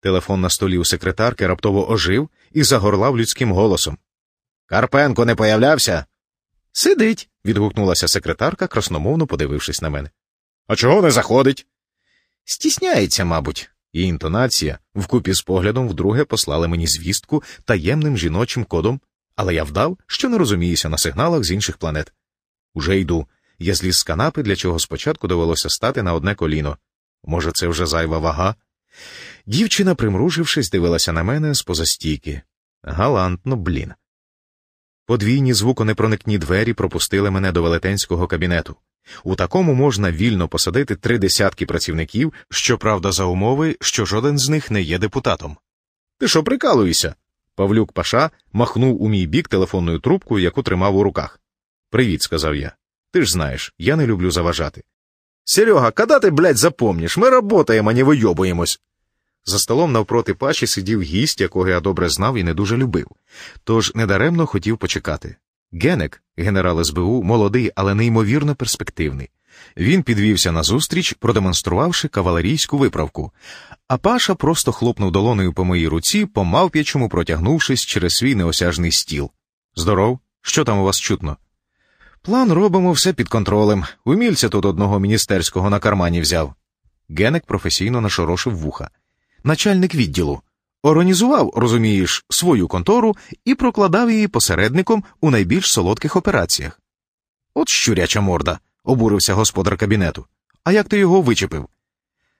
Телефон на столі у секретарки раптово ожив і загорлав людським голосом. Карпенко не появлявся? Сидить. відгукнулася секретарка, красномовно подивившись на мене. А чого не заходить? Стісняється, мабуть, і інтонація вкупі з поглядом вдруге послали мені звістку таємним жіночим кодом, але я вдав, що не розуміюся на сигналах з інших планет. Уже йду. Я зліз з канапи, для чого спочатку довелося стати на одне коліно. Може, це вже зайва вага? Дівчина, примружившись, дивилася на мене з поза стійки. Галантно, блін. Подвійні звуконепроникні двері пропустили мене до велетенського кабінету. У такому можна вільно посадити три десятки працівників, щоправда, за умови, що жоден з них не є депутатом. Ти що прикалуєшся? Павлюк Паша махнув у мій бік телефонною трубкою, яку тримав у руках. Привіт, сказав я. Ти ж знаєш, я не люблю заважати. Серега, коли ти, блядь, запомніш? Ми работаємо, а не вийобуємось. За столом навпроти паші сидів гість, якого я добре знав і не дуже любив, тож недаремно хотів почекати. Генек, генерал СБУ, молодий, але неймовірно перспективний. Він підвівся назустріч, продемонструвавши кавалерійську виправку, а паша просто хлопнув долоною по моїй руці, по мавп'ячому протягнувшись через свій неосяжний стіл. Здоров, що там у вас чутно? План робимо все під контролем. Умільця тут одного міністерського на кармані взяв. Генек професійно нашорошив вуха. Начальник відділу. Організував, розумієш, свою контору і прокладав її посередником у найбільш солодких операціях. От щуряча морда, обурився господар кабінету. А як ти його вичепив?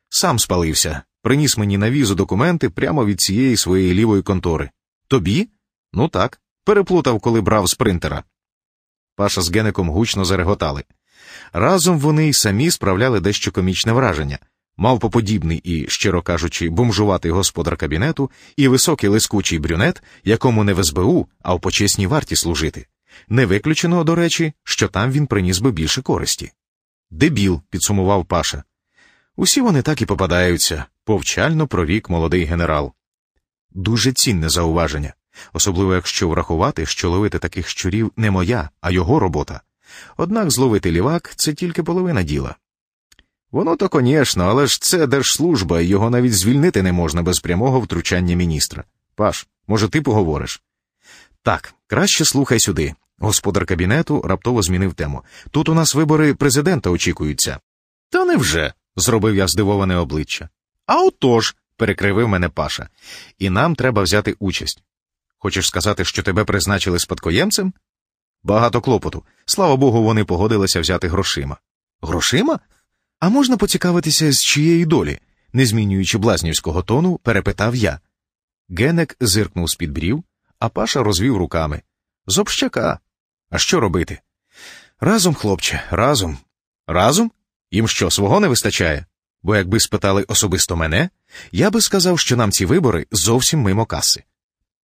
Сам спалився, приніс мені на візу документи прямо від цієї своєї лівої контори. Тобі? Ну так, переплутав, коли брав з принтера. Паша з Геником гучно зареготали. Разом вони й самі справляли дещо комічне враження. Мавпоподібний і, щиро кажучи, бомжуватий господар кабінету і високий лискучий брюнет, якому не в СБУ, а в почесній варті служити. Не виключено, до речі, що там він приніс би більше користі. Дебіл, підсумував Паша. Усі вони так і попадаються, повчально прорік молодий генерал. Дуже цінне зауваження, особливо якщо врахувати, що ловити таких щурів не моя, а його робота. Однак зловити лівак це тільки половина діла. Воно то, звісно, але ж це держслужба, і його навіть звільнити не можна без прямого втручання міністра. Паш, може, ти поговориш? Так, краще слухай сюди. Господар кабінету раптово змінив тему. Тут у нас вибори президента очікуються. Та невже? зробив я здивоване обличчя. А отож, перекривив мене Паша, і нам треба взяти участь. Хочеш сказати, що тебе призначили спадкоємцем? Багато клопоту. Слава Богу, вони погодилися взяти грошима. Грошима? А можна поцікавитися, з чиєї долі? не змінюючи блазнівського тону, перепитав я. Генек зиркнув з під брів, а Паша розвів руками. З общака. А що робити? Разом, хлопче, разом. Разом? Їм що, свого не вистачає? Бо якби спитали особисто мене, я би сказав, що нам ці вибори зовсім мимо каси.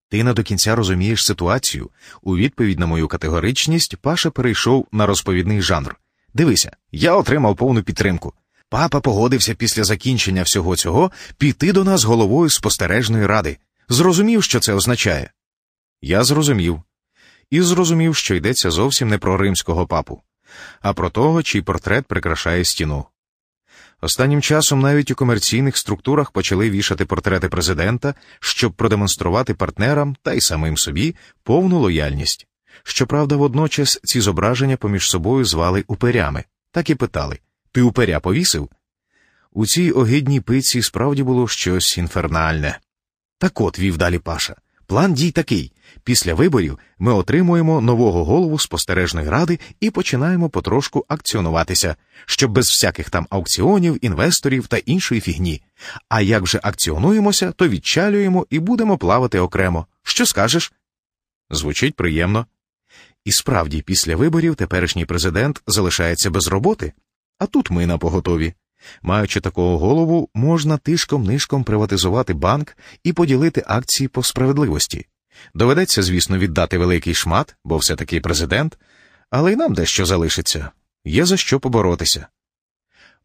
Ти не до кінця розумієш ситуацію. У відповідь на мою категоричність Паша перейшов на розповідний жанр. Дивися, я отримав повну підтримку. Папа погодився після закінчення всього цього піти до нас головою спостережної ради. Зрозумів, що це означає. Я зрозумів. І зрозумів, що йдеться зовсім не про римського папу, а про того, чий портрет прикрашає стіну. Останнім часом навіть у комерційних структурах почали вішати портрети президента, щоб продемонструвати партнерам та й самим собі повну лояльність. Щоправда, водночас ці зображення поміж собою звали уперями, так і питали Ти уперя повісив? У цій огидній пиці справді було щось інфернальне. Так от вів далі Паша. План дій такий після виборів ми отримуємо нового голову спостережної ради і починаємо потрошку акціонуватися, щоб без всяких там аукціонів, інвесторів та іншої фігні. А як вже акціонуємося, то відчалюємо і будемо плавати окремо. Що скажеш? Звучить приємно. І справді, після виборів теперішній президент залишається без роботи, а тут ми на поготові. Маючи такого голову, можна тишком нишком приватизувати банк і поділити акції по справедливості. Доведеться, звісно, віддати великий шмат, бо все таки президент, але й нам дещо залишиться є за що поборотися.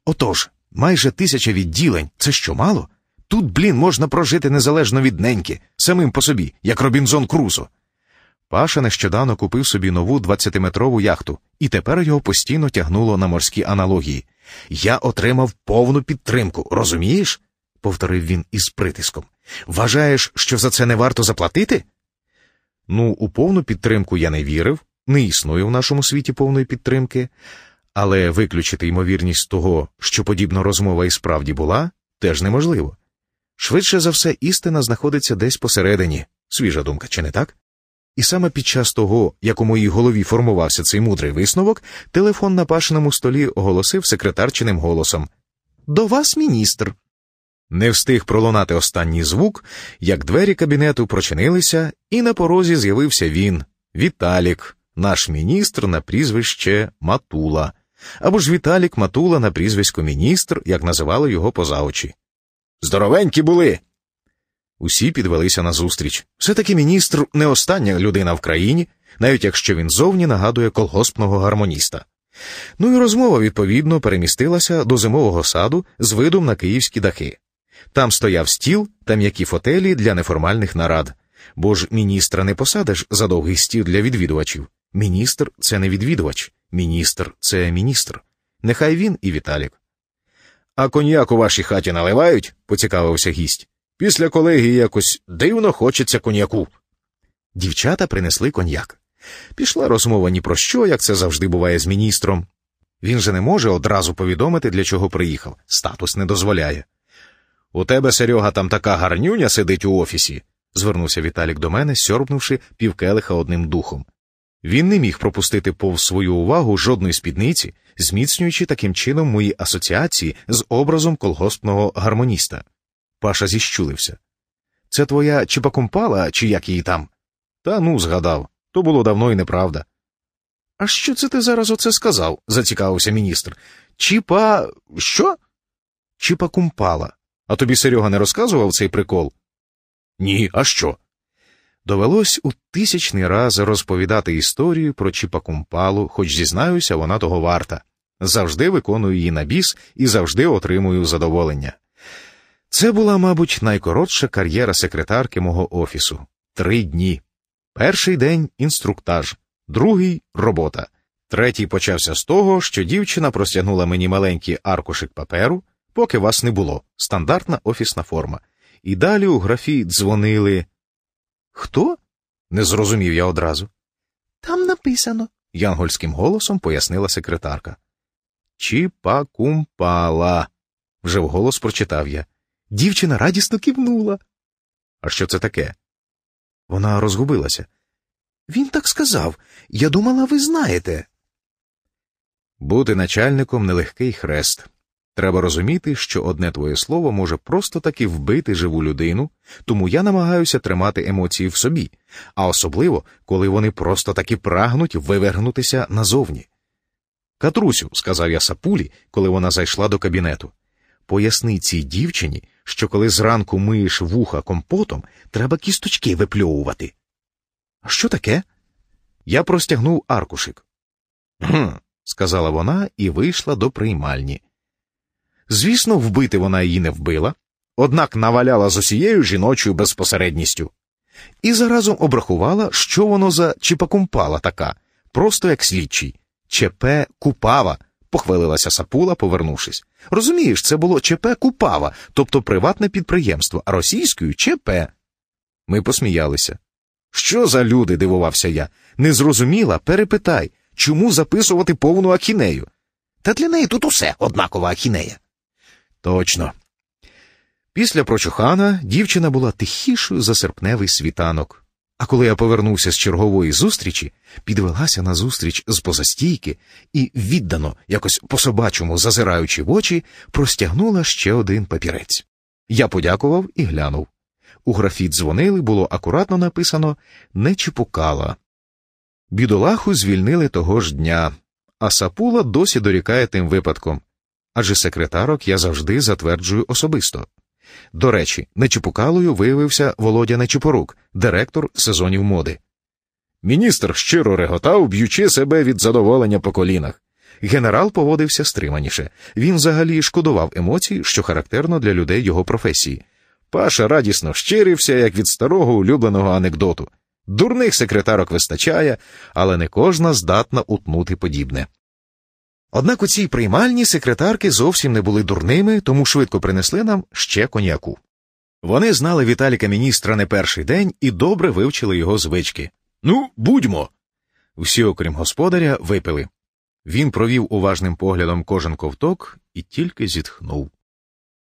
Отож, майже тисяча відділень це що мало? Тут, блін, можна прожити незалежно від неньки, самим по собі, як Робінзон Крузо. Паша нещодавно купив собі нову 20-метрову яхту, і тепер його постійно тягнуло на морські аналогії. Я отримав повну підтримку, розумієш? повторив він із притиском. Вважаєш, що за це не варто заплатити? Ну, у повну підтримку я не вірив, не існує в нашому світі повної підтримки, але виключити ймовірність того, що подібна розмова і справді була, теж неможливо. Швидше за все, істина знаходиться десь посередині, свіжа думка, чи не так? І саме під час того, як у моїй голові формувався цей мудрий висновок, телефон на пашеному столі оголосив секретарчиним голосом До вас, міністр. Не встиг пролунати останній звук, як двері кабінету прочинилися, і на порозі з'явився він, Віталік, наш міністр на прізвище Матула, або ж Віталік Матула на прізвисько міністр, як називали його поза очі. Здоровенькі були. Усі підвелися назустріч. Все таки міністр не остання людина в країні, навіть якщо він зовні нагадує колгоспного гармоніста. Ну і розмова, відповідно, перемістилася до зимового саду з видом на київські дахи. Там стояв стіл та м'які фотелі для неформальних нарад, бо ж міністра не посадиш за довгий стіл для відвідувачів. Міністр це не відвідувач, міністр це міністр. Нехай він і Віталік. А коньяк у вашій хаті наливають? поцікавився гість. Після колегії якось дивно хочеться коньяку. Дівчата принесли коньяк. Пішла розмова ні про що, як це завжди буває з міністром. Він же не може одразу повідомити, для чого приїхав. Статус не дозволяє. У тебе, Серега, там така гарнюня сидить у офісі, звернувся Віталік до мене, сьорбнувши півкелиха одним духом. Він не міг пропустити повз свою увагу жодної спідниці, зміцнюючи таким чином мої асоціації з образом колгоспного гармоніста. Паша зіщулився. Це твоя чіпакумпала, чи як її там? Та ну, згадав. То було давно і неправда. А що це ти зараз оце сказав? зацікавився міністр. Чіпа. що? Чіпакумпала. А тобі Серега не розказував цей прикол? Ні, а що? Довелось у тисячний раз розповідати історію про Чіпакумпалу, хоч зізнаюся, вона того варта. Завжди виконую її на біс і завжди отримую задоволення. Це була, мабуть, найкоротша кар'єра секретарки мого офісу три дні. Перший день інструктаж, другий робота. Третій почався з того, що дівчина простягнула мені маленький аркушик паперу, поки вас не було, стандартна офісна форма. І далі у графі дзвонили. Хто? не зрозумів я одразу. Там написано, янгольським голосом пояснила секретарка. Чіпакумпала, вже вголос прочитав я. Дівчина радісно кивнула. А що це таке? Вона розгубилася. Він так сказав. Я думала, ви знаєте. Бути начальником нелегкий хрест. Треба розуміти, що одне твоє слово може просто таки вбити живу людину, тому я намагаюся тримати емоції в собі, а особливо, коли вони просто таки прагнуть вивергнутися назовні. Катрусю, сказав я сапулі, коли вона зайшла до кабінету. Поясни цій дівчині, що коли зранку миєш вуха компотом, треба кісточки випльовувати. А що таке? Я простягнув аркушик. «Гм», – сказала вона і вийшла до приймальні. Звісно, вбити вона її не вбила, однак наваляла з усією жіночою безпосередністю. І заразом обрахувала, що воно за чіпакумпала така, просто як слідчий. ЧП Купава, похвалилася Сапула, повернувшись. Розумієш, це було ЧП Купава, тобто приватне підприємство, а російською ЧП. Ми посміялися. Що за люди? дивувався я. Не зрозуміла, перепитай, чому записувати повну ахінею. Та для неї тут усе однакова ахінея. Точно. Після прочухана дівчина була тихішою за серпневий світанок. А коли я повернувся з чергової зустрічі, підвелася на зустріч з позастійки і, віддано, якось по собачому зазираючи в очі, простягнула ще один папірець. Я подякував і глянув. У графі дзвонили було акуратно написано не чіпукала. Бідолаху звільнили того ж дня, а сапула досі дорікає тим випадком адже секретарок я завжди затверджую особисто. До речі, нечіпукалою виявився Володя Нечіпорук, директор сезонів моди. Міністр щиро реготав, б'ючи себе від задоволення по колінах. Генерал поводився стриманіше. Він взагалі шкодував емоцій, що характерно для людей його професії. Паша радісно щирився, як від старого улюбленого анекдоту. Дурних секретарок вистачає, але не кожна здатна утнути подібне. Однак у цій приймальні секретарки зовсім не були дурними, тому швидко принесли нам ще коньяку. Вони знали Віталіка міністра не перший день і добре вивчили його звички. Ну, будьмо. Всі, окрім господаря, випили. Він провів уважним поглядом кожен ковток і тільки зітхнув.